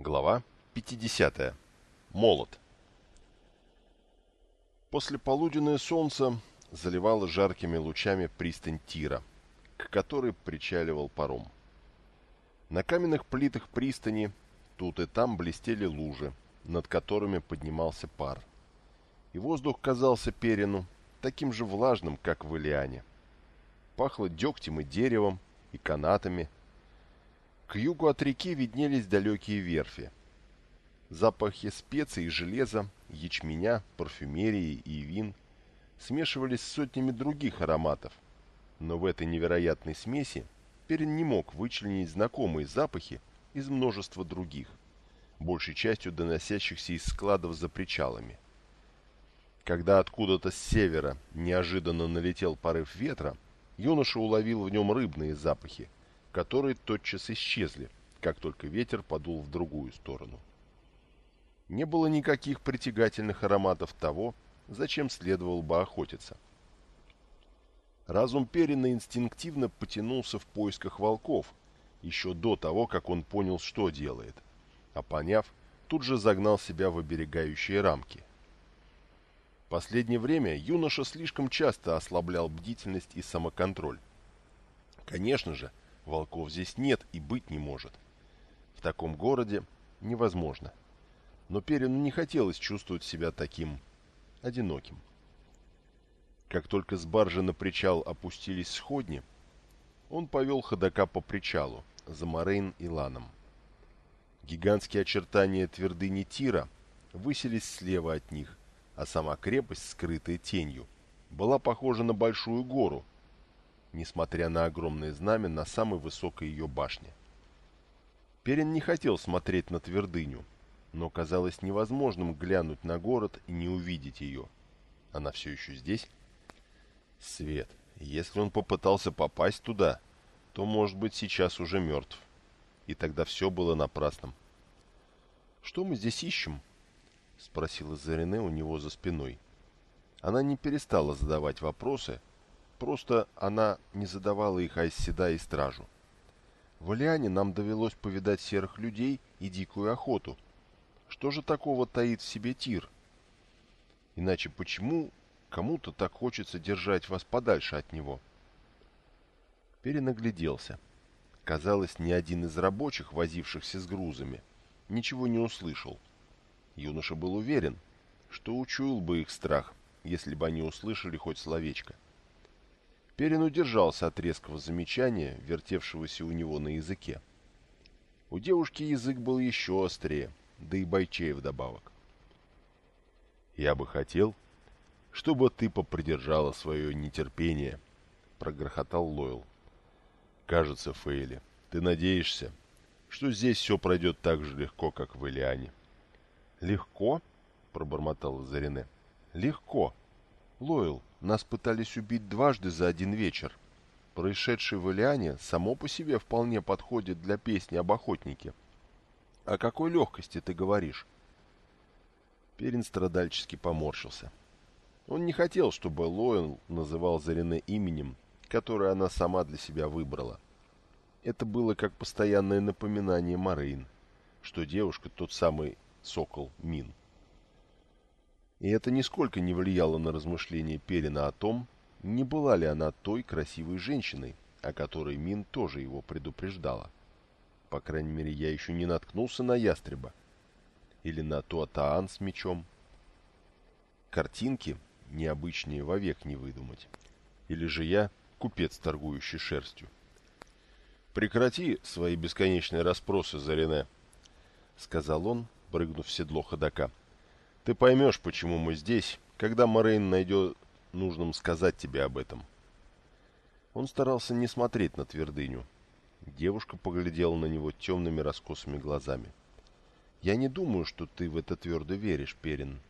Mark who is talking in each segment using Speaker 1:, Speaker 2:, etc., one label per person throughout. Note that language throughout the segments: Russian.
Speaker 1: Глава 50. Молот. После полуденное солнце заливало жаркими лучами пристань Тира, к которой причаливал паром. На каменных плитах пристани тут и там блестели лужи, над которыми поднимался пар. И воздух казался Перину таким же влажным, как в Илиане. Пахло дегтем и деревом, и канатами – к югу от реки виднелись далекие верфи. Запахи специй и железа, ячменя, парфюмерии и вин смешивались с сотнями других ароматов. Но в этой невероятной смеси Перин не мог вычленить знакомые запахи из множества других, большей частью доносящихся из складов за причалами. Когда откуда-то с севера неожиданно налетел порыв ветра, юноша уловил в нем рыбные запахи, которые тотчас исчезли, как только ветер подул в другую сторону. Не было никаких притягательных ароматов того, зачем следовало бы охотиться. Разум Перина инстинктивно потянулся в поисках волков, еще до того, как он понял, что делает, а поняв, тут же загнал себя в оберегающие рамки. Последнее время юноша слишком часто ослаблял бдительность и самоконтроль. Конечно же, Волков здесь нет и быть не может. В таком городе невозможно. Но Перину не хотелось чувствовать себя таким одиноким. Как только с баржи на причал опустились сходни, он повел ходока по причалу, за Морейн и Ланом. Гигантские очертания твердыни Тира высились слева от них, а сама крепость, скрытая тенью, была похожа на большую гору, несмотря на огромное знамя на самой высокой ее башне. Перин не хотел смотреть на твердыню, но казалось невозможным глянуть на город и не увидеть ее. Она все еще здесь? Свет. Если он попытался попасть туда, то, может быть, сейчас уже мертв. И тогда все было напрасным. «Что мы здесь ищем?» — спросила Зарене у него за спиной. Она не перестала задавать вопросы, Просто она не задавала их Айсседа и Стражу. В Алиане нам довелось повидать серых людей и дикую охоту. Что же такого таит в себе Тир? Иначе почему кому-то так хочется держать вас подальше от него? Перенагляделся. Казалось, ни один из рабочих, возившихся с грузами, ничего не услышал. Юноша был уверен, что учуял бы их страх, если бы они услышали хоть словечко. Перин удержался от резкого замечания, вертевшегося у него на языке. У девушки язык был еще острее, да и бойчей вдобавок. «Я бы хотел, чтобы ты попридержала свое нетерпение», — прогрохотал Лойл. «Кажется, Фейли, ты надеешься, что здесь все пройдет так же легко, как в Элиане». «Легко?» — пробормотала Зарине. «Легко. Лойл, нас пытались убить дважды за один вечер. Происшедшее в Илиане само по себе вполне подходит для песни об охотнике. О какой легкости ты говоришь? Перин страдальчески поморщился. Он не хотел, чтобы Лоэн называл Зарине именем, которое она сама для себя выбрала. Это было как постоянное напоминание Марин, что девушка тот самый сокол Мин. И это нисколько не влияло на размышления Перина о том, не была ли она той красивой женщиной, о которой Мин тоже его предупреждала. По крайней мере, я еще не наткнулся на ястреба. Или на Туатаан с мечом. Картинки необычнее вовек не выдумать. Или же я купец, торгующий шерстью. «Прекрати свои бесконечные расспросы, Зарине», — сказал он, прыгнув в седло ходока. — ты поймешь, почему мы здесь, когда Морейн найдет нужным сказать тебе об этом. Он старался не смотреть на твердыню. Девушка поглядела на него темными раскосыми глазами. «Я не думаю, что ты в это твердо веришь, Перин.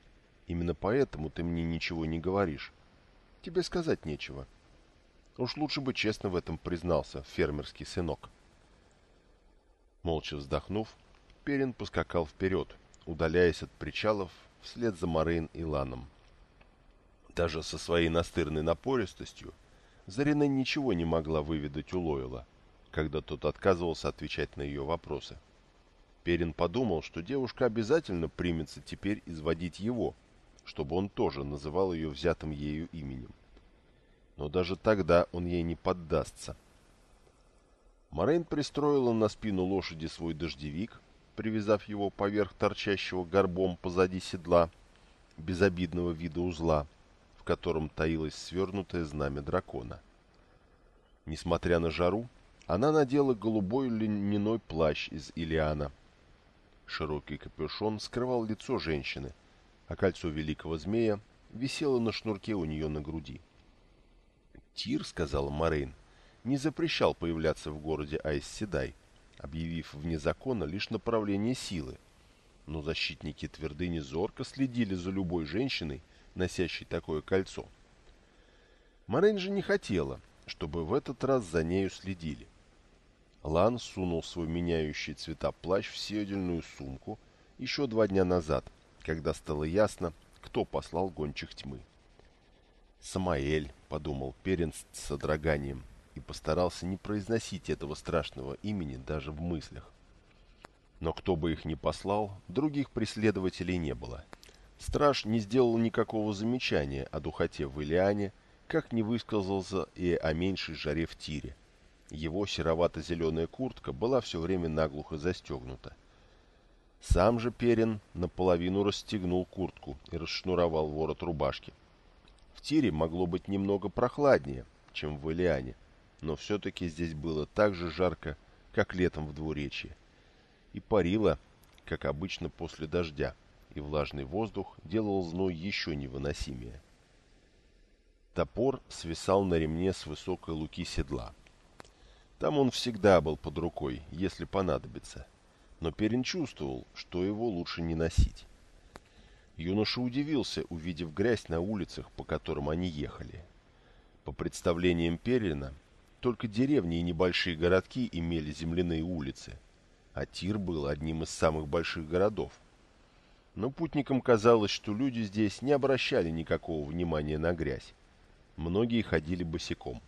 Speaker 1: Именно поэтому ты мне ничего не говоришь. Тебе сказать нечего. Уж лучше бы честно в этом признался фермерский сынок». Молча вздохнув, Перин поскакал вперед, удаляясь от причалов вслед за Морейн и Ланом. Даже со своей настырной напористостью Зарина ничего не могла выведать у Лойла, когда тот отказывался отвечать на ее вопросы. Перин подумал, что девушка обязательно примется теперь изводить его, чтобы он тоже называл ее взятым ею именем. Но даже тогда он ей не поддастся. Морейн пристроила на спину лошади свой дождевик, привязав его поверх торчащего горбом позади седла, безобидного вида узла, в котором таилось свернутое знамя дракона. Несмотря на жару, она надела голубой льняной плащ из Илиана. Широкий капюшон скрывал лицо женщины, а кольцо великого змея висело на шнурке у нее на груди. «Тир», — сказала Морейн, — не запрещал появляться в городе Айсседай, объявив вне закона лишь направление силы. Но защитники твердыни зорко следили за любой женщиной, носящей такое кольцо. Морейн же не хотела, чтобы в этот раз за нею следили. Лан сунул свой меняющий цвета плащ в седельную сумку еще два дня назад, когда стало ясно, кто послал гончих тьмы. «Самаэль», — подумал Перин с содроганием, и постарался не произносить этого страшного имени даже в мыслях. Но кто бы их ни послал, других преследователей не было. Страж не сделал никакого замечания о духоте в Илиане, как не высказался и о меньшей жаре в тире. Его серовато-зеленая куртка была все время наглухо застегнута. Сам же Перин наполовину расстегнул куртку и расшнуровал ворот рубашки. В тире могло быть немного прохладнее, чем в Илиане, но все-таки здесь было так же жарко, как летом в двуречье. И парило, как обычно после дождя, и влажный воздух делал зной еще невыносимее. Топор свисал на ремне с высокой луки седла. Там он всегда был под рукой, если понадобится. Но Перин чувствовал, что его лучше не носить. Юноша удивился, увидев грязь на улицах, по которым они ехали. По представлениям Перина, только деревни и небольшие городки имели земляные улицы, а Тир был одним из самых больших городов. Но путникам казалось, что люди здесь не обращали никакого внимания на грязь. Многие ходили босиком.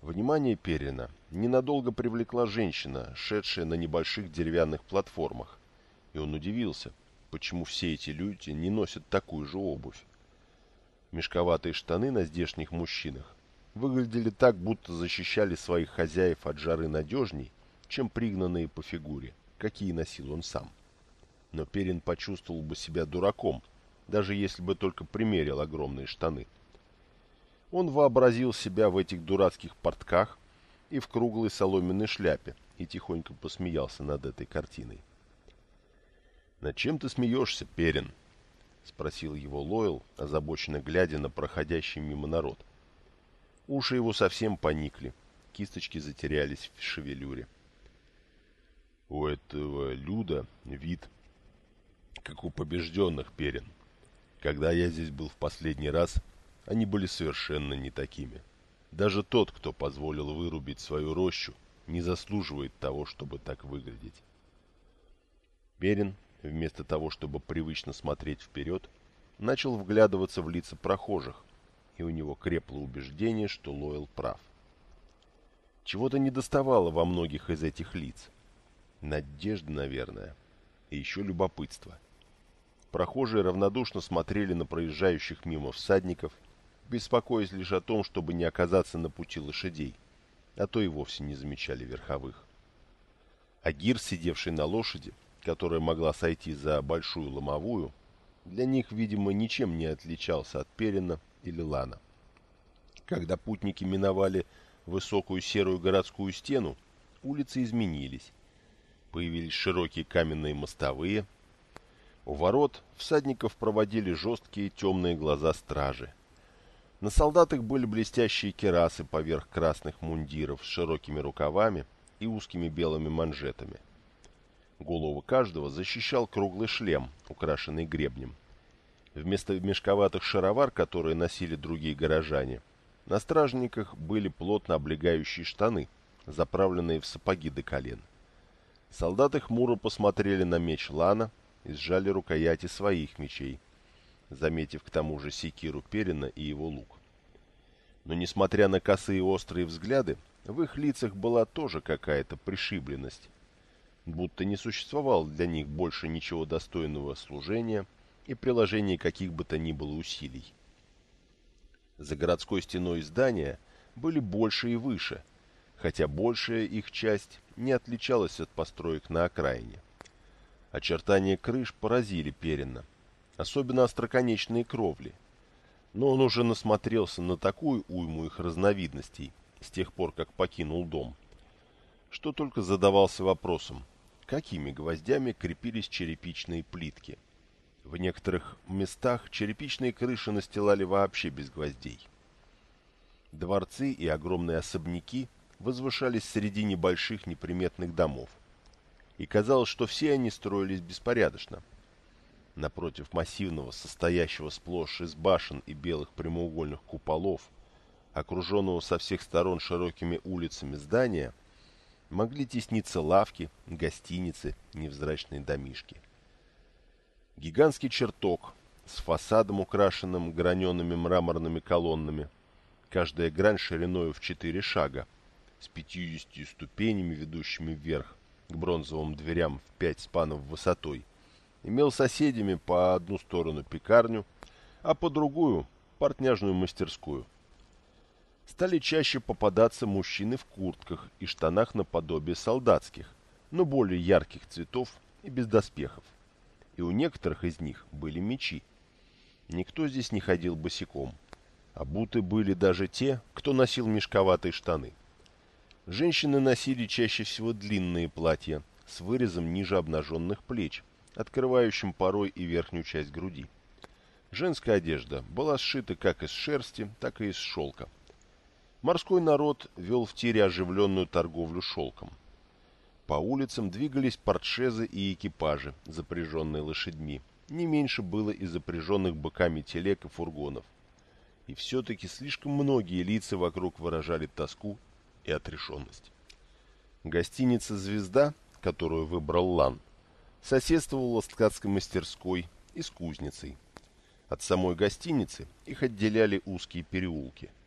Speaker 1: Внимание Перина ненадолго привлекла женщина, шедшая на небольших деревянных платформах, и он удивился, почему все эти люди не носят такую же обувь. Мешковатые штаны на здешних мужчинах выглядели так, будто защищали своих хозяев от жары надежней, чем пригнанные по фигуре, какие носил он сам. Но Перин почувствовал бы себя дураком, даже если бы только примерил огромные штаны. Он вообразил себя в этих дурацких портках и в круглой соломенной шляпе и тихонько посмеялся над этой картиной. «Над чем ты смеешься, Перин?» — спросил его Лойл, озабоченно глядя на проходящий мимо народ. Уши его совсем поникли, кисточки затерялись в шевелюре. У этого Люда вид, как у побежденных перин. Когда я здесь был в последний раз, они были совершенно не такими. Даже тот, кто позволил вырубить свою рощу, не заслуживает того, чтобы так выглядеть. Берин, вместо того, чтобы привычно смотреть вперед, начал вглядываться в лица прохожих, и у него крепло убеждение, что Лойл прав. Чего-то недоставало во многих из этих лиц. Надежда, наверное, и еще любопытство. Прохожие равнодушно смотрели на проезжающих мимо всадников – беспокоясь лишь о том, чтобы не оказаться на пути лошадей, а то и вовсе не замечали верховых. Агир, сидевший на лошади, которая могла сойти за большую ломовую, для них, видимо, ничем не отличался от Перина или Лана. Когда путники миновали высокую серую городскую стену, улицы изменились. Появились широкие каменные мостовые. У ворот всадников проводили жесткие темные глаза стражи. На солдатах были блестящие керасы поверх красных мундиров с широкими рукавами и узкими белыми манжетами. Голову каждого защищал круглый шлем, украшенный гребнем. Вместо мешковатых шаровар, которые носили другие горожане, на стражниках были плотно облегающие штаны, заправленные в сапоги до колен. Солдаты хмуро посмотрели на меч Лана и сжали рукояти своих мечей – заметив к тому же секиру Перина и его лук. Но несмотря на косые острые взгляды, в их лицах была тоже какая-то пришибленность. Будто не существовало для них больше ничего достойного служения и приложения каких бы то ни было усилий. За городской стеной здания были больше и выше, хотя большая их часть не отличалась от построек на окраине. Очертания крыш поразили Перина, особенно остроконечные кровли. Но он уже насмотрелся на такую уйму их разновидностей с тех пор, как покинул дом, что только задавался вопросом, какими гвоздями крепились черепичные плитки. В некоторых местах черепичные крыши настилали вообще без гвоздей. Дворцы и огромные особняки возвышались среди небольших неприметных домов. И казалось, что все они строились беспорядочно. Напротив массивного, состоящего сплошь из башен и белых прямоугольных куполов, окруженного со всех сторон широкими улицами здания, могли тесниться лавки, гостиницы, невзрачные домишки. Гигантский чертог с фасадом, украшенным гранеными мраморными колоннами, каждая грань шириною в четыре шага, с пятьюдесятью ступенями, ведущими вверх к бронзовым дверям в пять спанов высотой, имел соседями по одну сторону пекарню, а по другую – портняжную мастерскую – стали чаще попадаться мужчины в куртках и штанах наподобие солдатских, но более ярких цветов и без доспехов. И у некоторых из них были мечи. Никто здесь не ходил босиком. Обуты были даже те, кто носил мешковатые штаны. Женщины носили чаще всего длинные платья с вырезом ниже обнаженных плеч, открывающим порой и верхнюю часть груди. Женская одежда была сшита как из шерсти, так и из шелка. Морской народ вел в тире оживленную торговлю шелком. По улицам двигались портшезы и экипажи, запряженные лошадьми. Не меньше было и запряженных быками телег и фургонов. И все-таки слишком многие лица вокруг выражали тоску и отрешенность. Гостиница «Звезда», которую выбрал Лан, соседствовала с ткацкой мастерской и с кузницей. От самой гостиницы их отделяли узкие переулки –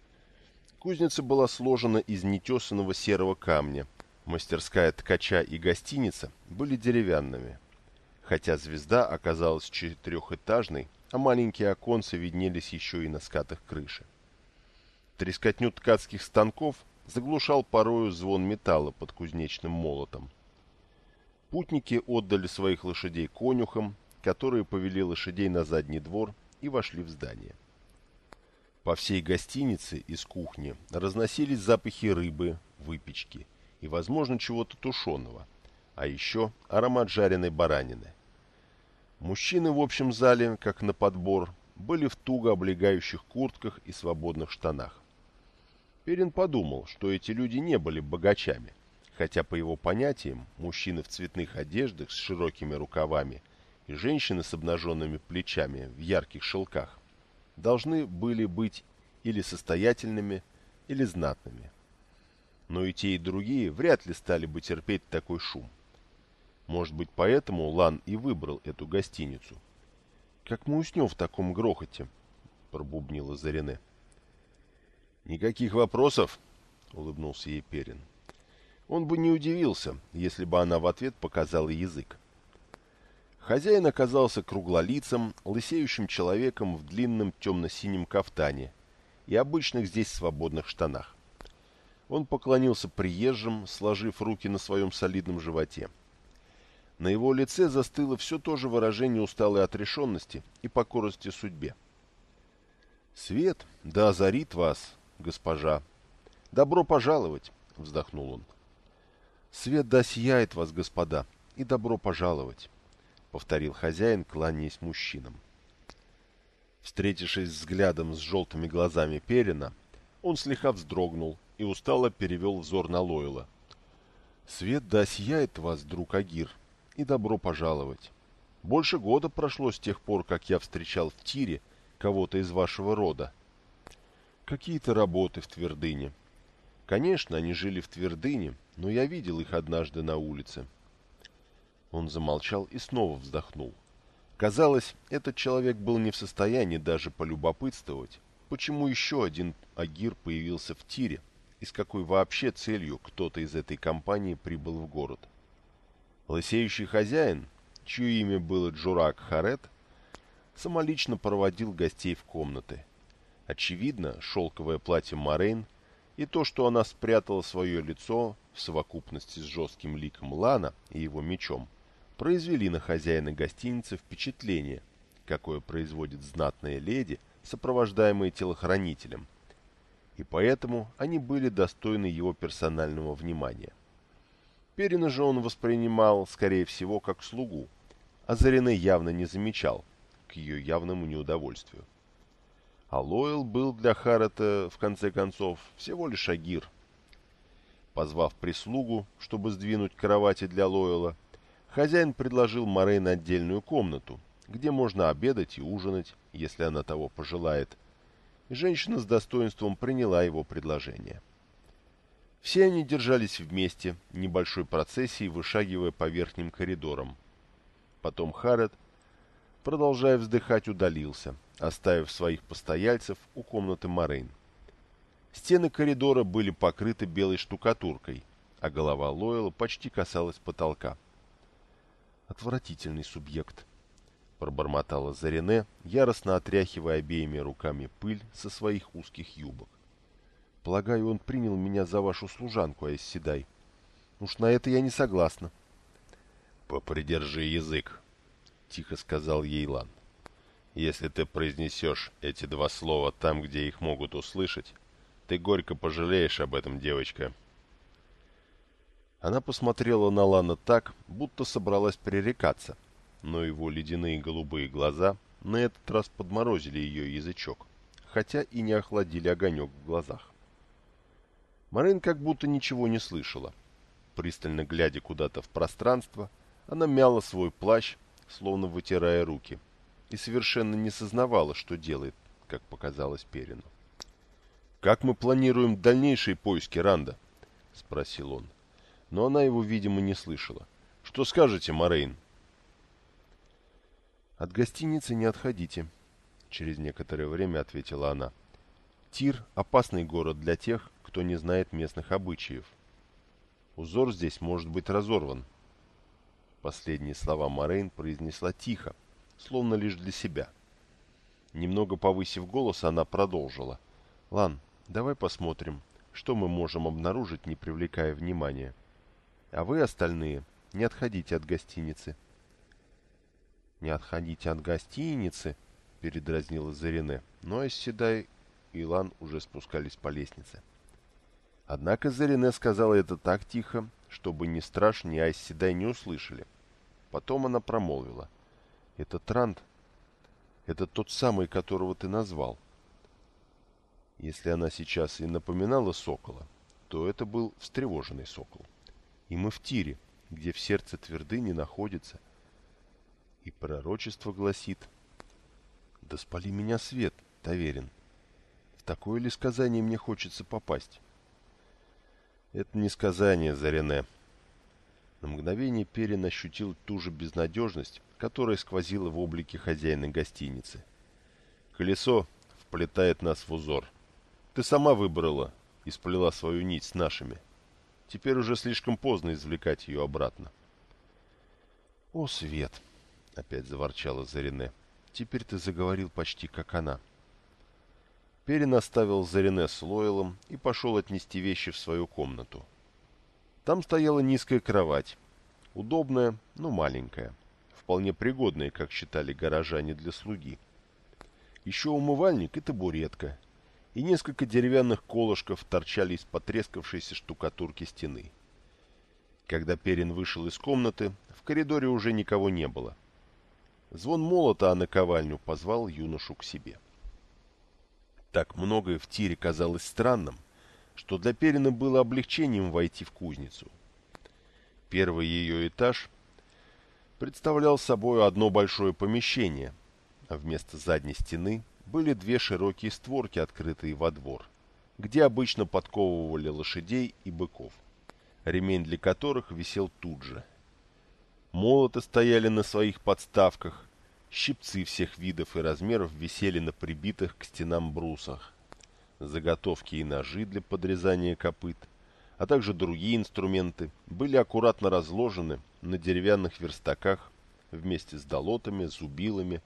Speaker 1: Кузница была сложена из нетесанного серого камня. Мастерская ткача и гостиница были деревянными. Хотя звезда оказалась четырехэтажной, а маленькие оконцы виднелись еще и на скатах крыши. Трескотню ткацких станков заглушал порою звон металла под кузнечным молотом. Путники отдали своих лошадей конюхам, которые повели лошадей на задний двор и вошли в здание. По всей гостинице из кухни разносились запахи рыбы, выпечки и, возможно, чего-то тушеного, а еще аромат жареной баранины. Мужчины в общем зале, как на подбор, были в туго облегающих куртках и свободных штанах. Перин подумал, что эти люди не были богачами, хотя, по его понятиям, мужчины в цветных одеждах с широкими рукавами и женщины с обнаженными плечами в ярких шелках должны были быть или состоятельными, или знатными. Но и те, и другие вряд ли стали бы терпеть такой шум. Может быть, поэтому Лан и выбрал эту гостиницу. «Как мы уснем в таком грохоте?» — пробубнила Зарене. «Никаких вопросов?» — улыбнулся ей Перин. Он бы не удивился, если бы она в ответ показала язык. Хозяин оказался круглолицым, лысеющим человеком в длинном темно-синем кафтане и обычных здесь свободных штанах. Он поклонился приезжим, сложив руки на своем солидном животе. На его лице застыло все то же выражение усталой отрешенности и покорности судьбе. «Свет, да озарит вас, госпожа! Добро пожаловать!» — вздохнул он. «Свет да сияет вас, господа, и добро пожаловать!» Повторил хозяин, кланяясь мужчинам. Встретившись взглядом с желтыми глазами Перина, он слегка вздрогнул и устало перевел взор на Лойла. «Свет да осияет вас, друг Агир, и добро пожаловать. Больше года прошло с тех пор, как я встречал в тире кого-то из вашего рода. Какие-то работы в Твердыне. Конечно, они жили в Твердыне, но я видел их однажды на улице. Он замолчал и снова вздохнул. Казалось, этот человек был не в состоянии даже полюбопытствовать, почему еще один Агир появился в тире и с какой вообще целью кто-то из этой компании прибыл в город. Лысеющий хозяин, чье имя было Джурак Харет, самолично проводил гостей в комнаты. Очевидно, шелковое платье Морейн и то, что она спрятала свое лицо в совокупности с жестким ликом Лана и его мечом, произвели на хозяина гостиницы впечатление, какое производит знатная леди, сопровождаемая телохранителем, и поэтому они были достойны его персонального внимания. Перина же он воспринимал, скорее всего, как слугу, а Зарине явно не замечал, к ее явному неудовольствию. А Лойл был для Харрета, в конце концов, всего лишь агир. Позвав прислугу, чтобы сдвинуть кровати для Лойла, хозяин предложил Морейн отдельную комнату, где можно обедать и ужинать, если она того пожелает, женщина с достоинством приняла его предложение. Все они держались вместе, небольшой процессией вышагивая по верхним коридорам. Потом Харрет, продолжая вздыхать, удалился, оставив своих постояльцев у комнаты Морейн. Стены коридора были покрыты белой штукатуркой, а голова Лойла почти касалась потолка. «Отвратительный субъект», — пробормотала Зарене, яростно отряхивая обеими руками пыль со своих узких юбок. «Полагаю, он принял меня за вашу служанку, Айсседай. Уж на это я не согласна».
Speaker 2: «Попридержи язык», — тихо сказал Ейлан. «Если ты произнесешь эти два слова там, где их могут услышать, ты горько пожалеешь об этом, девочка».
Speaker 1: Она посмотрела на Лана так, будто собралась пререкаться, но его ледяные голубые глаза на этот раз подморозили ее язычок, хотя и не охладили огонек в глазах. Марин как будто ничего не слышала. Пристально глядя куда-то в пространство, она мяла свой плащ, словно вытирая руки, и совершенно не сознавала, что делает, как показалось Перину. «Как мы планируем дальнейшие поиски Ранда?» — спросил он но она его, видимо, не слышала. «Что скажете, Морейн?»
Speaker 3: «От гостиницы не отходите», — через некоторое время ответила она. «Тир — опасный город для тех, кто не знает местных обычаев. Узор здесь может быть разорван». Последние слова Морейн произнесла тихо, словно лишь для себя. Немного повысив голос, она продолжила. «Лан, давай посмотрим, что мы можем обнаружить, не привлекая внимания». А вы, остальные, не отходите от гостиницы. Не отходите от гостиницы, передразнила Зарине, но Эсседай и Лан уже спускались по лестнице. Однако Зарине сказала это так тихо, чтобы ни Страж, ни Айсседай не услышали. Потом она промолвила. «Это Трант. Это тот самый, которого ты назвал». Если она сейчас и напоминала сокола, то это был встревоженный сокол. И мы в тире, где в сердце твердыни находится. И пророчество гласит, «Да спали меня свет, Таверин! В такое ли сказание мне хочется попасть?» Это не сказание, Зарене. На мгновение Перин ощутил ту же безнадежность, которая сквозила в облике хозяина гостиницы. Колесо вплетает нас в узор. Ты сама выбрала и сплела свою нить с нашими. — Теперь уже слишком поздно извлекать ее обратно. «О, Свет!» — опять заворчала Зарине. «Теперь ты заговорил почти как она». Перин оставил Зарине с Лойлом и пошел отнести вещи в свою комнату. Там стояла низкая кровать. Удобная, но маленькая. Вполне пригодная, как считали горожане, для слуги. Еще умывальник и табуретка, и несколько деревянных колышков торчали из потрескавшейся штукатурки стены. Когда Перин вышел из комнаты, в коридоре уже никого не было. Звон молота о наковальню позвал юношу к себе. Так многое в тире казалось странным, что для Перина было облегчением войти в кузницу. Первый ее этаж представлял собой одно большое помещение, а вместо задней стены были две широкие створки, открытые во двор, где обычно подковывали лошадей и быков, ремень для которых висел тут же. Молоты стояли на своих подставках, щипцы всех видов и размеров висели на прибитых к стенам брусах, заготовки и ножи для подрезания копыт,
Speaker 1: а также другие инструменты, были аккуратно разложены на деревянных верстаках вместе с долотами, зубилами,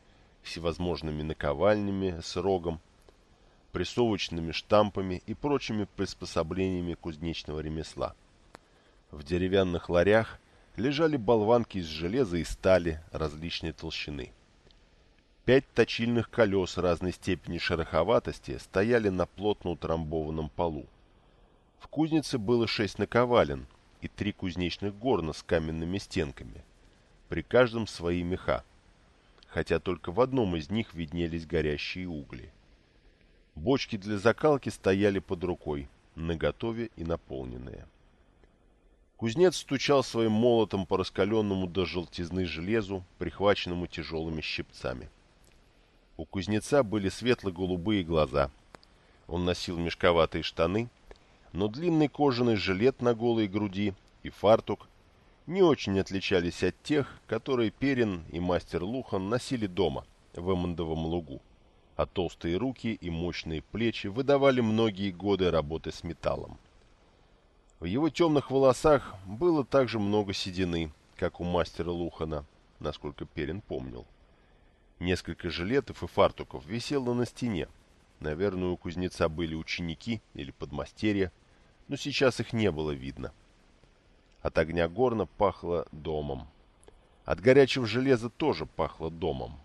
Speaker 1: всевозможными наковальнями с рогом, прессовочными штампами и прочими приспособлениями кузнечного ремесла. В деревянных ларях лежали болванки из железа и стали различной толщины. Пять точильных колес разной степени шероховатости стояли на плотно утрамбованном полу. В кузнице было шесть наковален и три кузнечных горна с каменными стенками. При каждом свои меха, хотя только в одном из них виднелись горящие угли. Бочки для закалки стояли под рукой, наготове и наполненные. Кузнец стучал своим молотом по раскаленному до желтизны железу, прихваченному тяжелыми щипцами. У кузнеца были светло-голубые глаза. Он носил мешковатые штаны, но длинный кожаный жилет на голой груди и фартук не очень отличались от тех, которые Перин и мастер Лухан носили дома, в Эммондовом лугу, а толстые руки и мощные плечи выдавали многие годы работы с металлом. В его темных волосах было также много седины, как у мастера Лухана, насколько Перин помнил. Несколько жилетов и фартуков висело на стене. Наверное, у кузнеца были ученики или подмастерья, но сейчас их не было видно. От огня горна пахло домом. От горячего железа тоже пахло домом.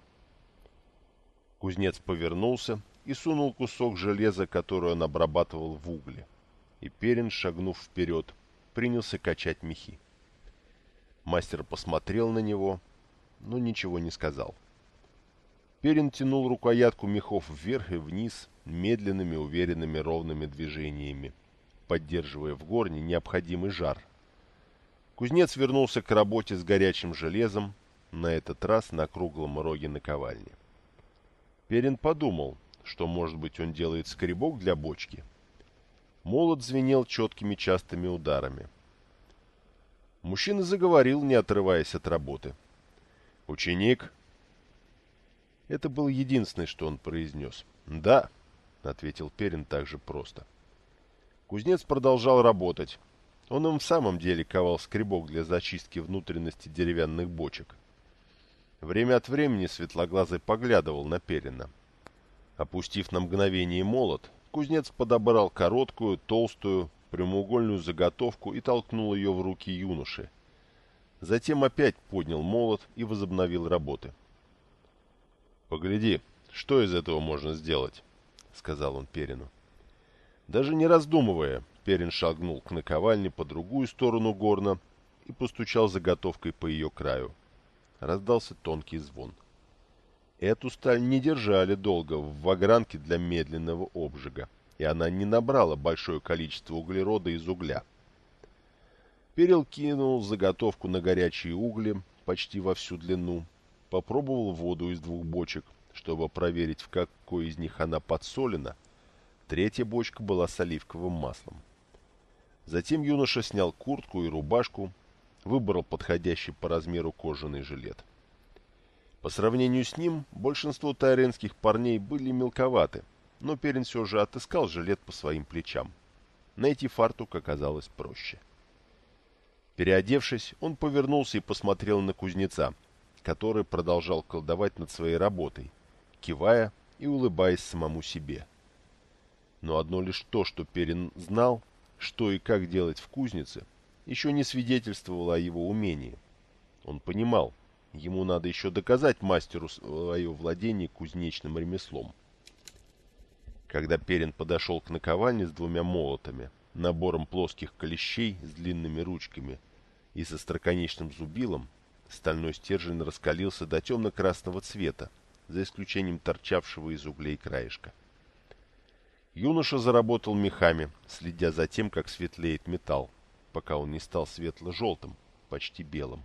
Speaker 1: Кузнец повернулся и сунул кусок железа, который он обрабатывал в угле. И Перин, шагнув вперед, принялся качать мехи. Мастер посмотрел на него, но ничего не сказал. Перин тянул рукоятку мехов вверх и вниз медленными, уверенными, ровными движениями поддерживая в горне необходимый жар. Кузнец вернулся к работе с горячим железом, на этот раз на круглом роге наковальни. Перин подумал, что, может быть, он делает скребок для бочки. Молот звенел четкими частыми ударами. Мужчина заговорил, не отрываясь от работы. «Ученик?» Это был единственное, что он произнес. «Да», — ответил Перин так же просто. Кузнец продолжал работать. Он им в самом деле ковал скребок для зачистки внутренности деревянных бочек. Время от времени светлоглазый поглядывал на Перина. Опустив на мгновение молот, кузнец подобрал короткую, толстую, прямоугольную заготовку и толкнул ее в руки юноши. Затем опять поднял молот и возобновил работы. «Погляди, что из этого можно сделать?» — сказал он Перину. Даже не раздумывая, Перин шагнул к наковальне по другую сторону горна и постучал заготовкой по ее краю. Раздался тонкий звон. Эту сталь не держали долго в вагранке для медленного обжига, и она не набрала большое количество углерода из угля. Перил кинул заготовку на горячие угли почти во всю длину, попробовал воду из двух бочек, чтобы проверить, в какой из них она подсолена, Третья бочка была с оливковым маслом. Затем юноша снял куртку и рубашку, выбрал подходящий по размеру кожаный жилет. По сравнению с ним, большинство тайренских парней были мелковаты, но Перин все же отыскал жилет по своим плечам. Найти фартук оказалось проще. Переодевшись, он повернулся и посмотрел на кузнеца, который продолжал колдовать над своей работой, кивая и улыбаясь самому себе. Но одно лишь то, что Перин знал, что и как делать в кузнице, еще не свидетельствовало о его умении. Он понимал, ему надо еще доказать мастеру свое владение кузнечным ремеслом. Когда Перин подошел к наковальне с двумя молотами, набором плоских клещей с длинными ручками и со строконечным зубилом, стальной стержень раскалился до темно-красного цвета, за исключением торчавшего из углей краешка. Юноша заработал мехами, следя за тем, как светлеет металл, пока он не стал светло-желтым, почти белым.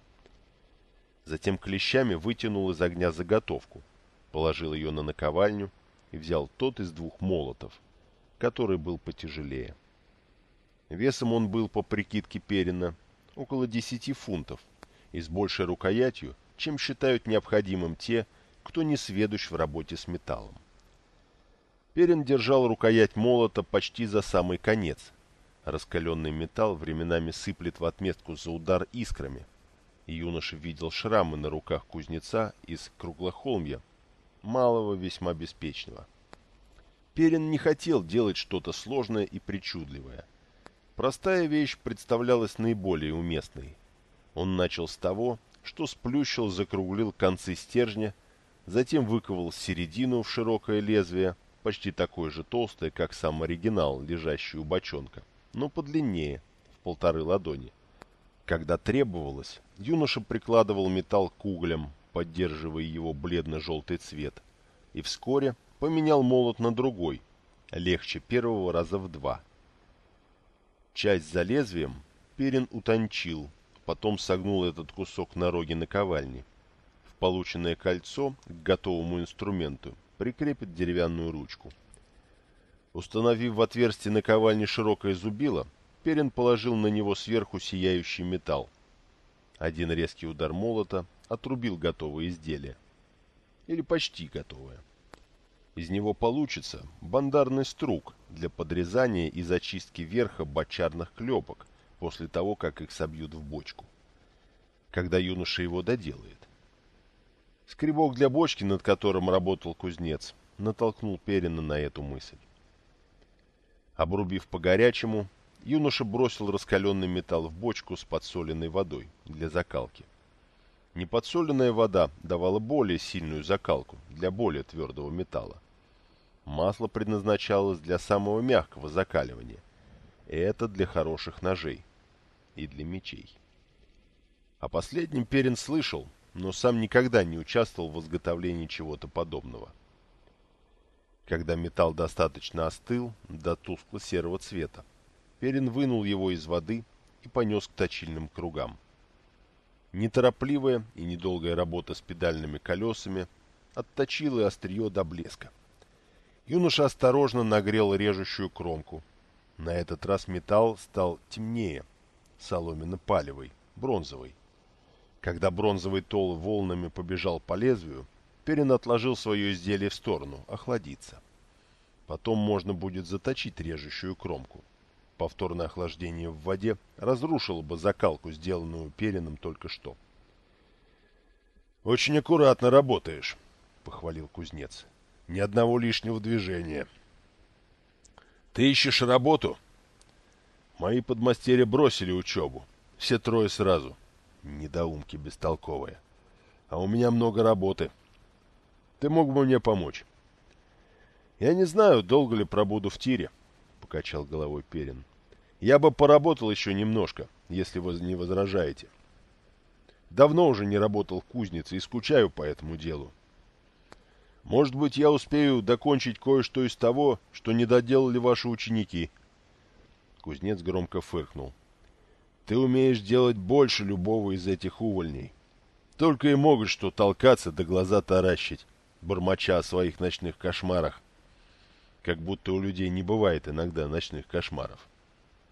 Speaker 1: Затем клещами вытянул из огня заготовку, положил ее на наковальню и взял тот из двух молотов, который был потяжелее. Весом он был, по прикидке Перина, около 10 фунтов и с большей рукоятью, чем считают необходимым те, кто не сведущ в работе с металлом. Перин держал рукоять молота почти за самый конец,
Speaker 3: Раскаленный металл временами сыплет в отметку за удар искрами. Юноша видел шрамы на руках кузнеца из круглохолмья, малого весьма беспечного. Перин не хотел делать что-то сложное и причудливое. Простая вещь представлялась наиболее уместной. Он начал с того, что сплющил, закруглил концы стержня, затем выковал середину в широкое лезвие, почти такое же толстое, как сам оригинал, лежащий у бочонка, но подлиннее, в полторы ладони. Когда требовалось, юноша прикладывал металл к углям, поддерживая его бледно-желтый цвет, и вскоре поменял молот на другой, легче первого раза в два. Часть за лезвием Перин утончил, потом согнул этот кусок на роге наковальни. В полученное кольцо к готовому инструменту прикрепит деревянную ручку. Установив в отверстие наковальни широкое зубило, Перин положил на него сверху сияющий металл. Один резкий удар молота отрубил готовое изделие. Или почти готовое. Из него получится бандарный струк для подрезания и зачистки верха бочарных клепок после того, как их собьют в бочку. Когда юноша его доделает. Скребок для бочки, над которым работал кузнец, натолкнул Перина на эту мысль. Обрубив по-горячему, юноша бросил раскаленный металл в бочку с подсоленной водой для закалки. Неподсоленная вода давала более сильную закалку для более твердого металла. Масло предназначалось для самого мягкого закаливания. Это для хороших ножей и для мечей. О последнем Перин слышал, но сам никогда не участвовал в изготовлении чего-то подобного. Когда металл достаточно остыл до тускло-серого цвета, Перин вынул его из воды и понес к точильным кругам. Неторопливая и недолгая работа с педальными колесами отточила острие до блеска. Юноша осторожно нагрел режущую кромку. На этот раз металл стал темнее, соломенно-палевый, бронзовый. Когда бронзовый тол волнами побежал по лезвию, Перин отложил свое изделие в сторону, охладиться. Потом можно будет заточить режущую кромку. Повторное охлаждение в воде разрушило бы закалку, сделанную Перином только что.
Speaker 1: «Очень аккуратно работаешь», — похвалил кузнец. Ни одного лишнего движения. Ты ищешь работу? Мои подмастерья бросили учебу. Все трое сразу. Недоумки бестолковые. А у меня много работы. Ты мог бы мне помочь? Я не знаю, долго ли пробуду в тире, покачал головой Перин. Я бы поработал еще немножко, если вы не возражаете. Давно уже не работал в кузнице и скучаю по этому делу. Может быть, я успею докончить кое-что из того, что не доделали ваши ученики. Кузнец громко фыркнул. Ты умеешь делать больше любого из этих увольней. Только и могут что толкаться да глаза таращить, бормоча о своих ночных кошмарах. Как будто у людей не бывает иногда ночных кошмаров.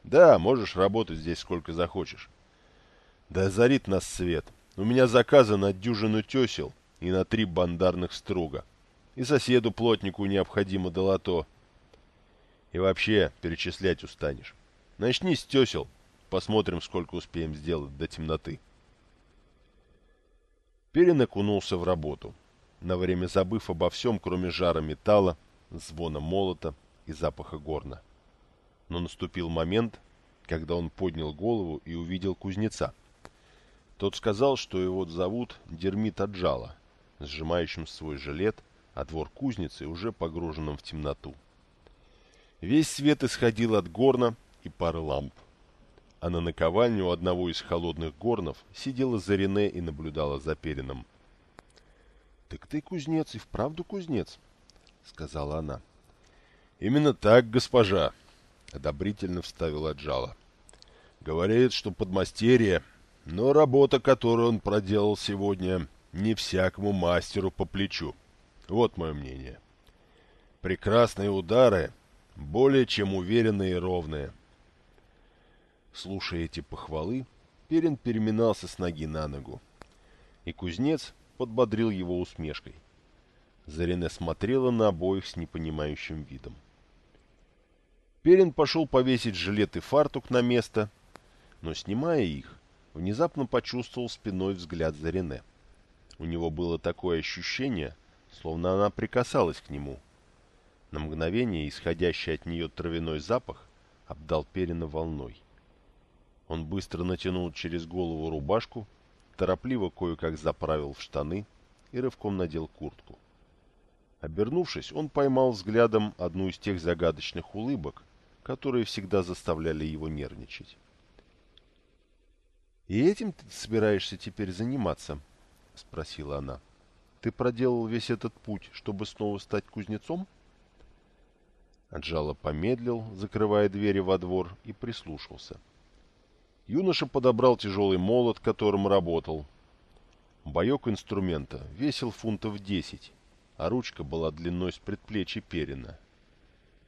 Speaker 1: Да, можешь работать здесь сколько захочешь. Да озарит нас свет. У меня заказы на дюжину тесел и на три бандарных струга. И соседу-плотнику необходимо долото. И вообще перечислять устанешь. Начни с тесел. Посмотрим, сколько успеем сделать до темноты. Перин окунулся в работу, на время забыв обо всем, кроме жара металла, звона молота и запаха горна. Но наступил момент, когда он поднял голову и увидел кузнеца. Тот сказал, что его зовут Дермит Аджала, сжимающим свой жилет а двор кузницы уже погруженным в темноту. Весь свет исходил от горна и пары ламп. А на наковальне у одного из холодных горнов сидела Зарине и наблюдала за Перином. — Так ты кузнец и вправду кузнец? — сказала она. — Именно так, госпожа, — одобрительно вставила Джала. — Говорит, что подмастерье, но работа, которую он проделал сегодня, не всякому мастеру по плечу. — вот мое мнение. Прекрасные удары, более чем уверенные и ровные. Слушая эти похвалы, Перин переминался с ноги на ногу. И кузнец подбодрил его усмешкой. Зарене смотрела на обоих с непонимающим видом. Перин пошел повесить жилет и фартук на место, но, снимая их, внезапно почувствовал спиной взгляд Зарине. У него было такое ощущение, словно она прикасалась к нему. На мгновение исходящий от нее травяной запах обдал Перина волной. Он быстро натянул через голову рубашку, торопливо кое-как заправил в штаны и рывком надел куртку. Обернувшись, он поймал взглядом одну из тех загадочных улыбок, которые всегда заставляли его нервничать. «И этим ты собираешься теперь заниматься?» — спросила она. «Ты проделал весь этот путь, чтобы снова стать кузнецом?» Аджала помедлил, закрывая двери во двор, и прислушался. Юноша подобрал тяжелый молот, которым работал. Боек инструмента весил фунтов десять, а ручка была длиной с предплечья перина.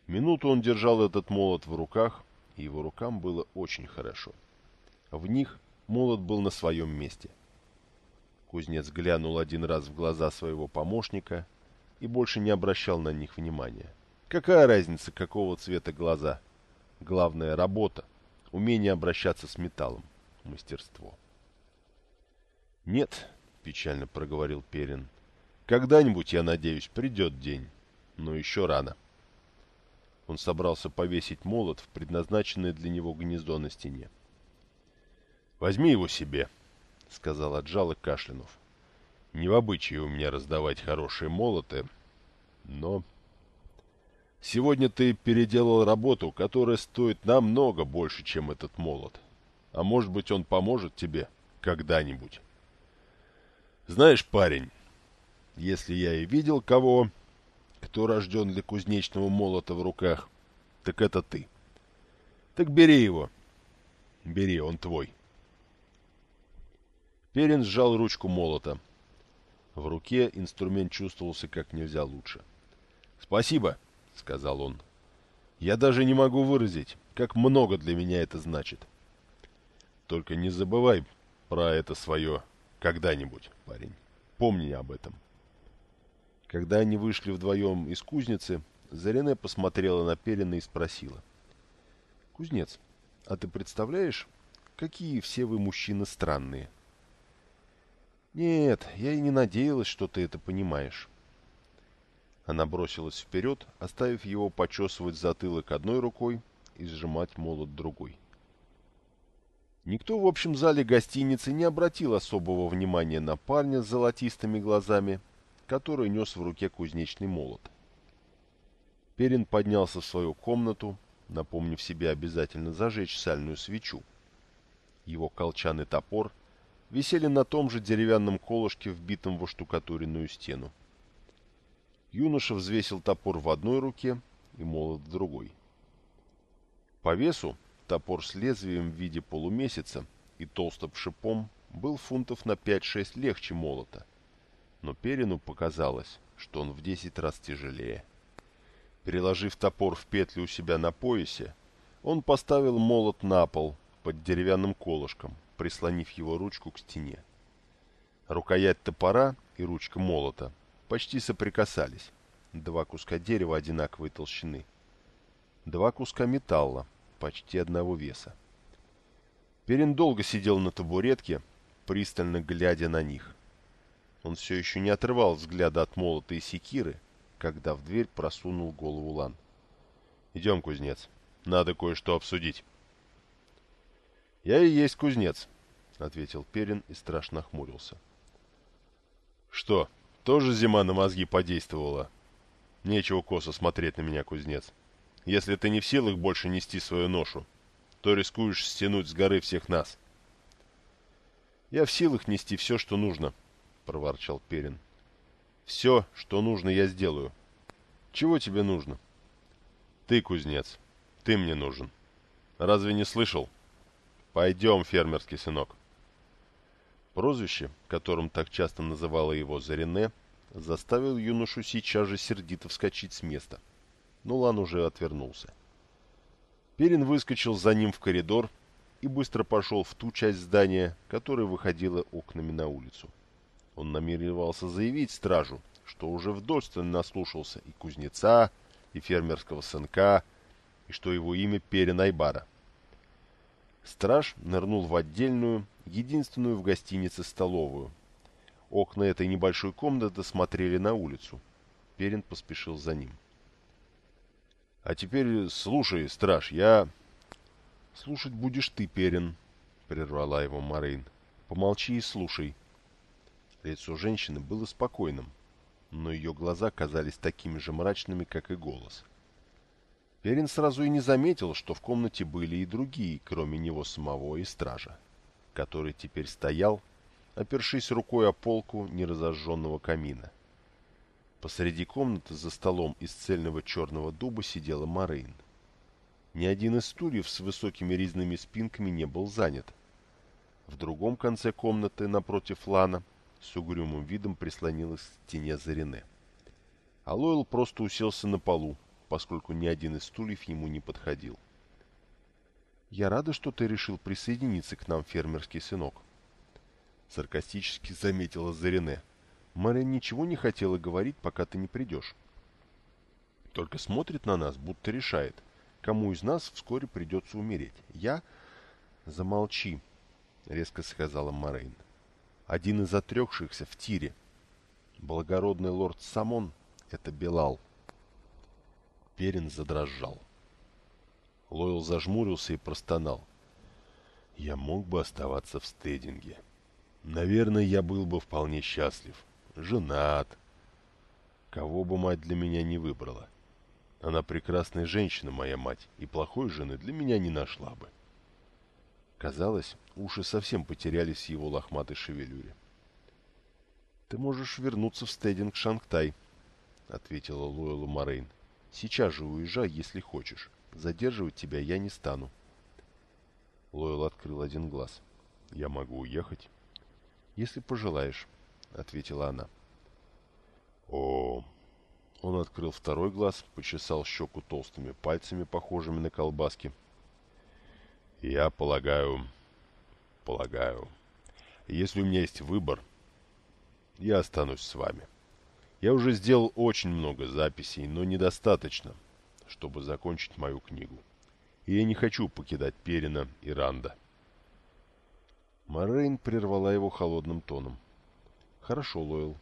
Speaker 1: Минуту он держал этот молот в руках, и его рукам было очень хорошо. В них молот был на своем месте. Кузнец глянул один раз в глаза своего помощника и больше не обращал на них внимания. Какая разница, какого цвета глаза? Главное — работа, умение обращаться с металлом, мастерство. «Нет», — печально проговорил Перин, — «когда-нибудь, я надеюсь, придет день, но еще рано». Он собрался повесить молот в предназначенное для него гнездо на стене. «Возьми его себе», — сказал Аджал и кашлянув. «Не в обычае у меня раздавать хорошие молоты, но Сегодня ты переделал работу, которая стоит намного больше, чем этот молот. А может быть, он поможет тебе когда-нибудь. Знаешь, парень, если я и видел кого, кто рожден для кузнечного молота в руках, так это ты. Так бери его. Бери, он твой. Перин сжал ручку молота. В руке инструмент чувствовался как нельзя лучше. «Спасибо!» — сказал он. «Я даже не могу выразить, как много для меня это значит. Только не забывай про это свое когда-нибудь, парень. Помни об этом». Когда они вышли вдвоем из кузницы, Зарене посмотрела на Перина и спросила. «Кузнец, а ты представляешь, какие все вы мужчины странные?» «Нет, я и не надеялась, что ты это понимаешь». Она бросилась вперед, оставив его почесывать затылок одной рукой и сжимать молот другой. Никто в общем зале гостиницы не обратил особого внимания на парня с золотистыми глазами, который нес в руке кузнечный молот. Перин поднялся в свою комнату, напомнив себе обязательно зажечь сальную свечу. Его колчан и топор висели на том же деревянном колышке, вбитом в штукатуренную стену. Юноша взвесил топор в одной руке и молот в другой. По весу топор с лезвием в виде полумесяца и толстым шипом был фунтов на 5-6 легче молота, но Перину показалось, что он в 10 раз тяжелее. Переложив топор в петлю у себя на поясе, он поставил молот на пол под деревянным колышком, прислонив его ручку к стене. Рукоять топора и ручка молота почти соприкасались. Два куска дерева одинаковой толщины. Два куска металла, почти одного веса. Перин долго сидел на табуретке, пристально глядя на них. Он все еще не отрывал взгляда от молота и секиры, когда в дверь просунул голову Лан. «Идем, кузнец. Надо кое-что обсудить». «Я и есть кузнец», — ответил Перин и страшно охмурился. «Что, тоже зима на мозги подействовала. Нечего косо смотреть на меня, кузнец. Если ты не в силах больше нести свою ношу, то рискуешь стянуть с горы всех нас. Я в силах нести все, что нужно, проворчал Перин. Все, что нужно, я сделаю. Чего тебе нужно? Ты, кузнец, ты мне нужен. Разве не слышал? Пойдем, фермерский сынок. Прозвище, которым так часто называла его Зарине, заставил юношу сейчас же сердито вскочить с места. Но Лан уже отвернулся. Перин выскочил за ним в коридор и быстро пошел в ту часть здания, которая выходила окнами на улицу. Он намеревался заявить стражу, что уже вдосталь наслушался и кузнеца, и фермерского сынка, и что его имя Перин Айбара. Страж нырнул в отдельную, единственную в гостинице столовую. Окна этой небольшой комнаты смотрели на улицу. Перин поспешил за ним. «А теперь слушай, страж, я...» «Слушать будешь ты, Перин», — прервала его Морейн. «Помолчи и слушай». Лицо женщины было спокойным, но ее глаза казались такими же мрачными, как и голос. Перин сразу и не заметил, что в комнате были и другие, кроме него самого и стража, который теперь стоял, опершись рукой о полку неразожженного камина. Посреди комнаты за столом из цельного черного дуба сидела Морейн. Ни один из стульев с высокими резными спинками не был занят. В другом конце комнаты, напротив Лана, с угрюмым видом прислонилась к стене Зарине. А Лойл просто уселся на полу, поскольку ни один из стульев ему не подходил. «Я рада, что ты решил присоединиться к нам, фермерский сынок», — саркастически заметила Зарине. «Мэрин ничего не хотела говорить, пока ты не придешь. Только смотрит на нас, будто решает, кому из нас вскоре придется умереть. Я...» «Замолчи», — резко сказала Морейн один из отрекшихся в тире. Благородный лорд Самон — это Белал. Перин задрожал. Лойл зажмурился и простонал. Я мог бы оставаться в стединге. Наверное, я был бы вполне счастлив. Женат. Кого бы мать для меня не выбрала. Она прекрасная женщина, моя мать, и плохой жены для меня не нашла бы. Казалось, уши совсем потерялись в его лохматой шевелюре. «Ты можешь вернуться в стейдинг Шангтай», — ответила Лоэлу Морейн. «Сейчас же уезжай, если хочешь. Задерживать тебя я не стану». Лоэл открыл один глаз. «Я могу уехать?» «Если пожелаешь», — ответила она. «О...» Он открыл второй глаз, почесал щеку толстыми пальцами, похожими на колбаски, — я полагаю... Полагаю... Если у меня есть выбор, я останусь с вами. Я уже сделал очень много записей, но недостаточно, чтобы закончить мою книгу. И я не хочу покидать Перина и Ранда. Морейн прервала его холодным тоном. «Хорошо, Лойл.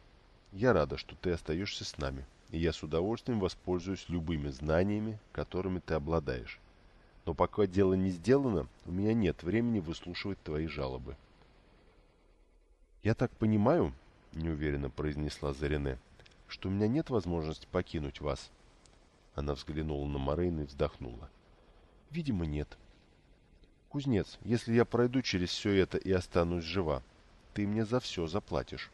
Speaker 1: Я рада, что ты остаешься с нами, и я с удовольствием воспользуюсь любыми знаниями, которыми ты обладаешь. Но пока дело не сделано, у меня нет времени выслушивать твои жалобы. «Я так понимаю», — неуверенно произнесла Зарене, — «что у меня нет возможности покинуть вас». Она взглянула на Морейна и вздохнула. «Видимо, нет. Кузнец, если я пройду через все это и останусь жива, ты мне за все заплатишь».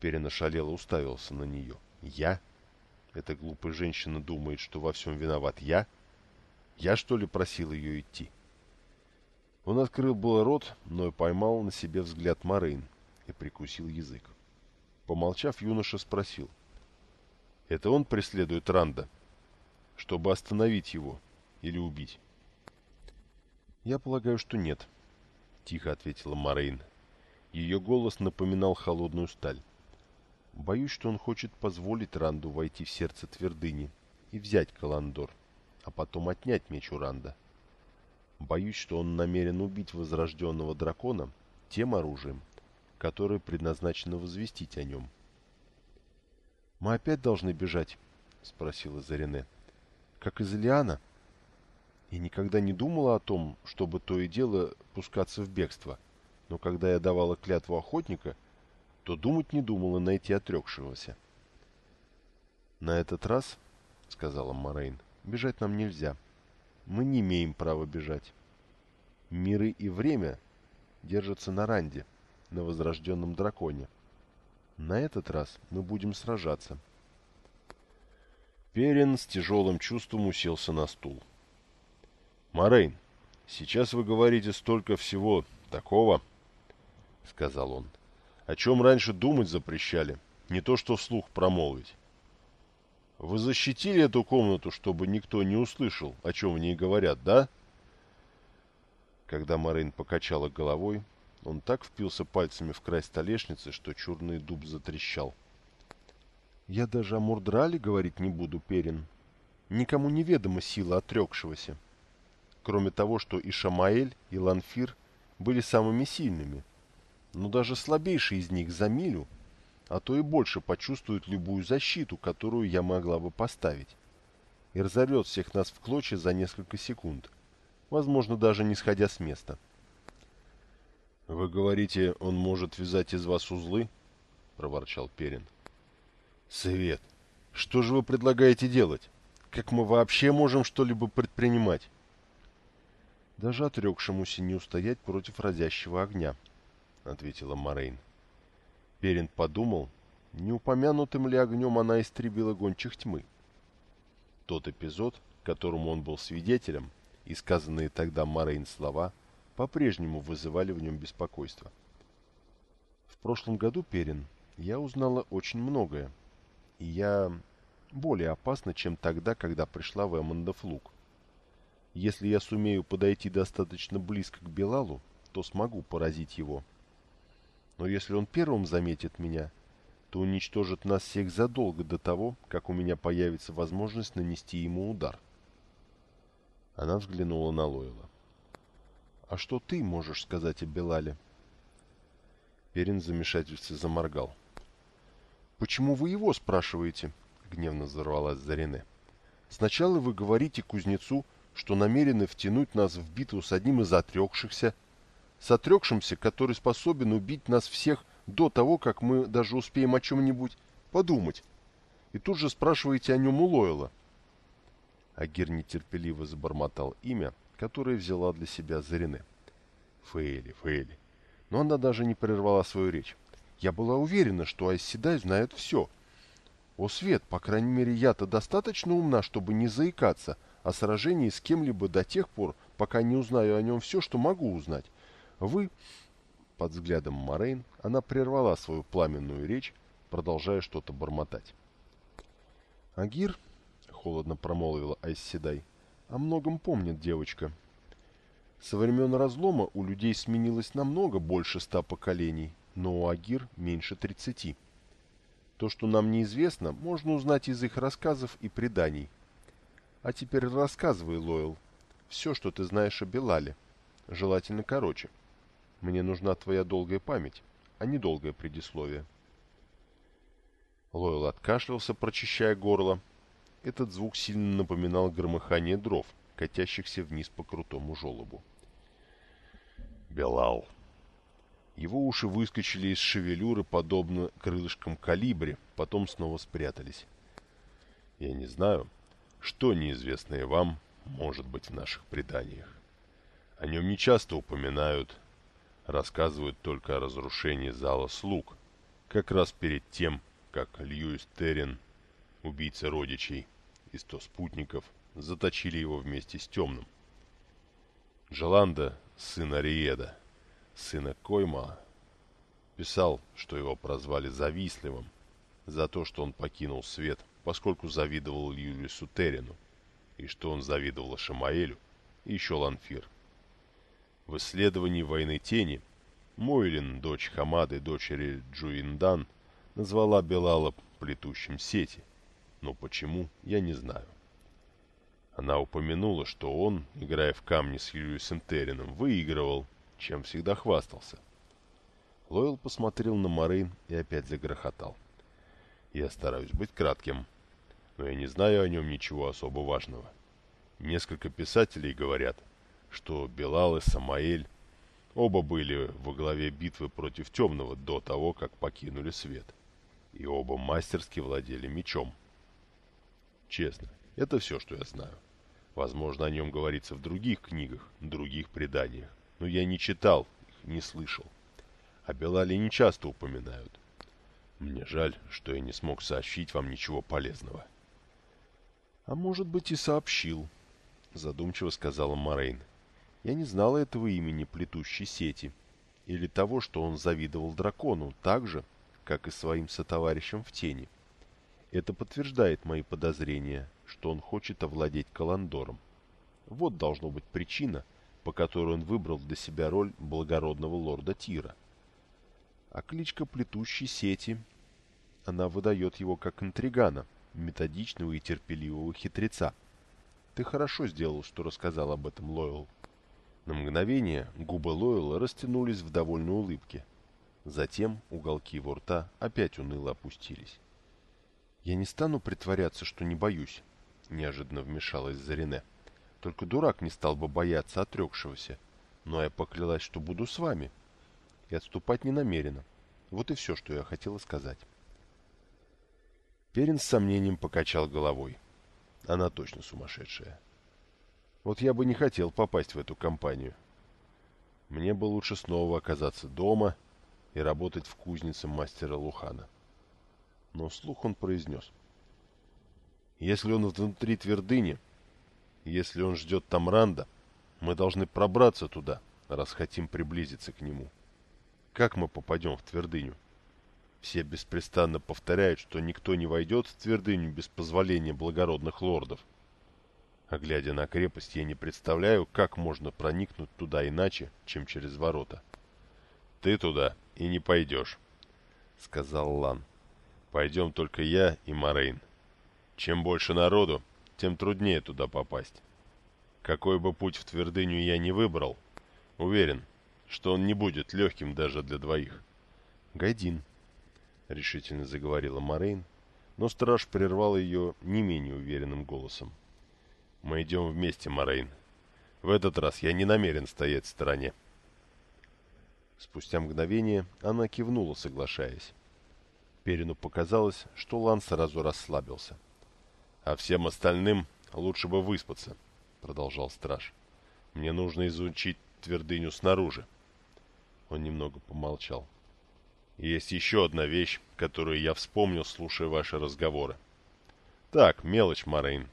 Speaker 1: Перин ошалело уставился на нее. «Я? Эта глупая женщина думает, что во всем виноват я?» Я, что ли, просил ее идти? Он открыл был рот, но поймал на себе взгляд Морейн и прикусил язык. Помолчав, юноша спросил. «Это он преследует Ранда, чтобы остановить его или убить?» «Я полагаю, что нет», — тихо ответила Морейн. Ее голос напоминал холодную сталь. «Боюсь, что он хочет позволить Ранду войти в сердце твердыни и взять Каландор а потом отнять меч Уранда. Боюсь, что он намерен убить возрожденного дракона тем оружием, которое предназначено возвестить о нем. «Мы опять должны бежать?» — спросила Зарене. «Как из Илиана?» Я никогда не думала о том, чтобы то и дело пускаться в бегство, но когда я давала клятву охотника, то думать не думала найти отрекшегося. «На этот раз, — сказала Морейн, — Бежать нам нельзя. Мы не имеем права бежать. Миры и время держатся на Ранде, на возрожденном драконе. На этот раз мы будем сражаться.
Speaker 2: Перин с тяжелым чувством уселся на стул. «Морейн, сейчас вы говорите столько всего такого, — сказал он, — о чем раньше думать запрещали, не то что вслух промолвить. Вы защитили эту комнату, чтобы никто не услышал, о чем в ней говорят, да? Когда Марин покачала головой, он так впился пальцами в край столешницы, что черный дуб затрещал. «Я даже о Мурдрале говорить не буду, Перин»,
Speaker 3: никому неведома сила отрекшегося. Кроме того, что и Шамаэль, и Ланфир были самыми сильными, но даже слабейший из них за милю, а то и больше почувствует любую защиту, которую я могла бы поставить, и разорвет всех нас в клочья за несколько секунд, возможно, даже не сходя с места.
Speaker 1: «Вы говорите, он может вязать из вас узлы?» — проворчал Перин.
Speaker 3: «Свет, что же вы предлагаете делать? Как мы вообще можем что-либо предпринимать?» Даже отрекшемуся не устоять против разящего огня, — ответила Морейн. Перин подумал, не упомянутым ли огнем она истребила гончих тьмы. Тот эпизод, которому он был свидетелем, и сказанные тогда Морейн слова, по-прежнему вызывали в нем беспокойство. В прошлом году, Перин, я узнала очень многое, и я более опасна, чем тогда, когда пришла в Эммондов луг. Если я сумею подойти достаточно близко к Белалу, то смогу поразить его. Но если он первым заметит меня, то уничтожит нас всех задолго до того, как у меня появится возможность нанести ему удар. Она взглянула на Лойла. «А что ты можешь сказать о Белале?» Перин в замешательстве заморгал. «Почему вы его спрашиваете?» — гневно взорвалась Зарине. «Сначала вы говорите кузнецу, что намерены втянуть нас в битву с одним из отрекшихся, с отрекшимся, который способен убить нас всех до того, как мы даже успеем о чем-нибудь подумать. И тут же спрашиваете о нем у Лойла. Агир нетерпеливо забормотал имя, которое взяла для себя Зарине. Фейли, Фейли. Но она даже не прервала свою речь. Я была уверена, что Айседай знает все. О, Свет, по крайней мере, я-то достаточно умна, чтобы не заикаться — о сражении с кем-либо до тех пор, пока не узнаю о нем все, что могу узнать. Вы...» Под взглядом Морейн она прервала свою пламенную речь, продолжая что-то бормотать. «Агир», — холодно промолвила Айсседай, — «о многом помнит девочка. Со времен разлома у людей сменилось намного больше ста поколений, но у Агир меньше тридцати. То, что нам неизвестно, можно узнать из их рассказов и преданий. А теперь рассказывай, Лойл, все, что ты знаешь о Белале. Желательно короче. Мне нужна твоя долгая память, а не долгое предисловие. Лойл откашлялся, прочищая горло. Этот звук сильно напоминал громыхание дров, катящихся вниз по крутому желобу.
Speaker 1: Белал.
Speaker 3: Его уши выскочили из шевелюры, подобно крылышкам калибре, потом снова спрятались.
Speaker 1: Я не знаю, что неизвестное вам может быть в наших преданиях. О нем не часто упоминают, рассказывают только о разрушении зала слуг, как раз перед тем, как Льюис Террин, убийца родичей и сто спутников, заточили его вместе с Темным. Джаланда, сын Ариеда, сына Койма, писал, что его прозвали Завистливым за то, что он покинул свет поскольку завидовал Юлису Терину, и что он завидовал Шамаэлю и еще Ланфир. В исследовании «Войны тени» Мойлин, дочь Хамады, дочери Джуиндан, назвала Белала плетущим сети, но почему, я не знаю. Она упомянула, что он, играя в камни с Юлиусом Терином, выигрывал, чем всегда хвастался. Лойл посмотрел на Морейн и опять загрохотал. Я стараюсь быть кратким, но я не знаю о нем ничего особо важного. Несколько писателей говорят, что Белал и Самаэль оба были во главе битвы против Темного до того, как покинули свет, и оба мастерски владели мечом. Честно, это все, что я знаю. Возможно, о нем говорится в других книгах, других преданиях, но я не читал не слышал. О Белале не часто упоминают. Мне жаль, что я не смог сообщить вам ничего полезного.
Speaker 3: — А может быть и сообщил, — задумчиво сказала Морейн. Я не знала этого имени плетущей сети, или того, что он завидовал дракону, так же, как и своим сотоварищам в тени. Это подтверждает мои подозрения, что он хочет овладеть Каландором. Вот должно быть причина, по которой он выбрал для себя роль благородного лорда Тира. А кличка плетущей сети, она выдает его как интригана, методичного и терпеливого хитреца. Ты хорошо сделал, что рассказал об этом, Лойл. На мгновение губы Лойла растянулись в довольной улыбке. Затем уголки его рта опять уныло опустились. «Я не стану притворяться, что не боюсь», — неожиданно вмешалась Зарине. «Только дурак не стал бы бояться отрекшегося. Но я поклялась, что буду с вами. И отступать не намерена. Вот и все, что я хотела сказать». Перин с сомнением покачал головой. Она точно сумасшедшая. Вот я бы не хотел попасть в эту компанию. Мне бы лучше снова оказаться дома и работать в кузнице мастера Лухана. Но вслух он произнес. Если он внутри твердыни, если он ждет там Ранда, мы должны пробраться туда, раз хотим приблизиться к нему. Как мы попадем в твердыню? Все беспрестанно повторяют, что никто не войдет в твердыню без позволения благородных лордов. А глядя на крепость, я не представляю, как можно проникнуть туда иначе, чем через ворота. «Ты туда и не пойдешь», — сказал Лан. «Пойдем только я и Морейн. Чем больше народу, тем труднее туда попасть. Какой бы путь в твердыню я не выбрал, уверен, что он не будет легким даже для двоих». «Гайдин», — решительно заговорила Морейн, но страж прервал ее не менее уверенным голосом. Мы идем вместе, Морейн. В этот раз я не намерен стоять в стороне. Спустя мгновение она кивнула, соглашаясь. Перину показалось, что Лан сразу расслабился. «А всем остальным лучше бы выспаться», — продолжал страж. «Мне нужно изучить твердыню снаружи». Он немного помолчал. «Есть еще одна вещь, которую я вспомнил, слушая ваши разговоры. Так, мелочь, Морейн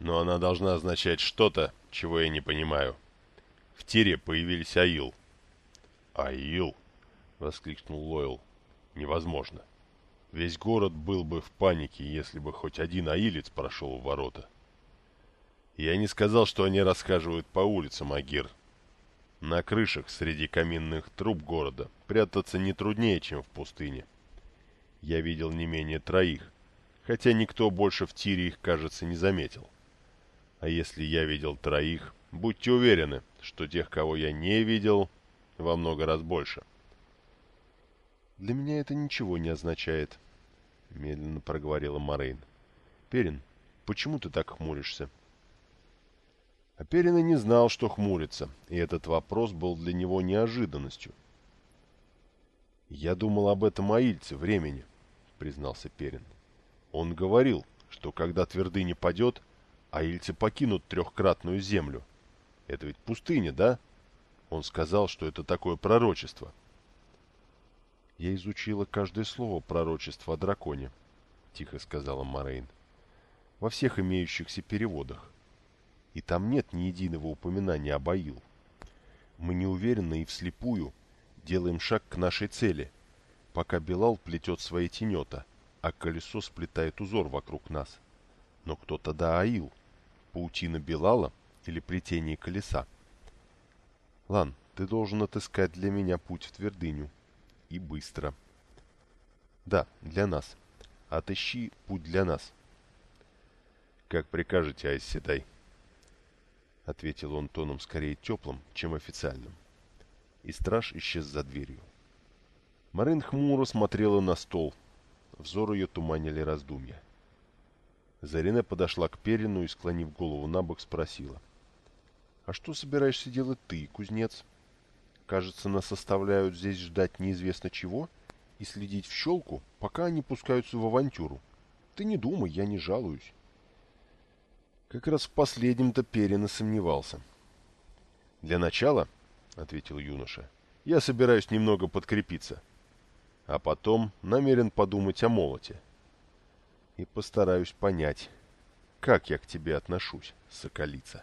Speaker 3: но она должна означать что-то, чего я не понимаю. В тире появились Аил. «Аил!» — воскликнул Лойл. «Невозможно. Весь город был бы в панике, если бы хоть один аилец прошел в ворота». Я не сказал, что они расхаживают по улицам, Агир. На крышах среди каминных труб города прятаться не труднее, чем в пустыне. Я видел не менее троих, хотя никто больше в тире их, кажется, не заметил. А если я видел троих, будьте уверены, что тех, кого я не видел, во много раз больше. «Для меня это ничего не означает», — медленно проговорила Морейн. «Перин, почему ты так хмуришься?» А Перин и не знал, что хмурится, и этот вопрос был для него неожиданностью. «Я думал об этом Аильце времени», — признался Перин. «Он говорил, что когда твердыня падет, аильцы покинут трехкратную землю. Это ведь пустыня, да? Он сказал, что это такое пророчество. Я изучила каждое слово пророчества о драконе, тихо сказала Морейн. Во всех имеющихся переводах. И там нет ни единого упоминания об Аил. Мы неуверенно и вслепую делаем шаг к нашей цели, пока Белал плетет свои тенета, а колесо сплетает узор вокруг нас. Но кто тогда Аил? паутина Белала или плетение колеса. Лан, ты должен отыскать для меня путь в твердыню. И быстро. Да, для нас. Отыщи путь для нас. Как прикажете, Айседай. Ответил он тоном скорее теплым, чем официальным. И страж исчез за дверью. Марин хмуро смотрела на стол. Взор ее туманили раздумья. Зарина подошла к Перину и, склонив голову на бок, спросила. «А что собираешься делать ты, кузнец? Кажется, нас оставляют здесь ждать неизвестно чего и следить в щелку, пока они пускаются в авантюру. Ты не думай, я не жалуюсь». Как раз в последнем-то Перина сомневался. «Для начала, — ответил юноша, — я собираюсь немного подкрепиться, а потом намерен подумать о молоте» и постараюсь понять, как я к тебе отношусь, соколица.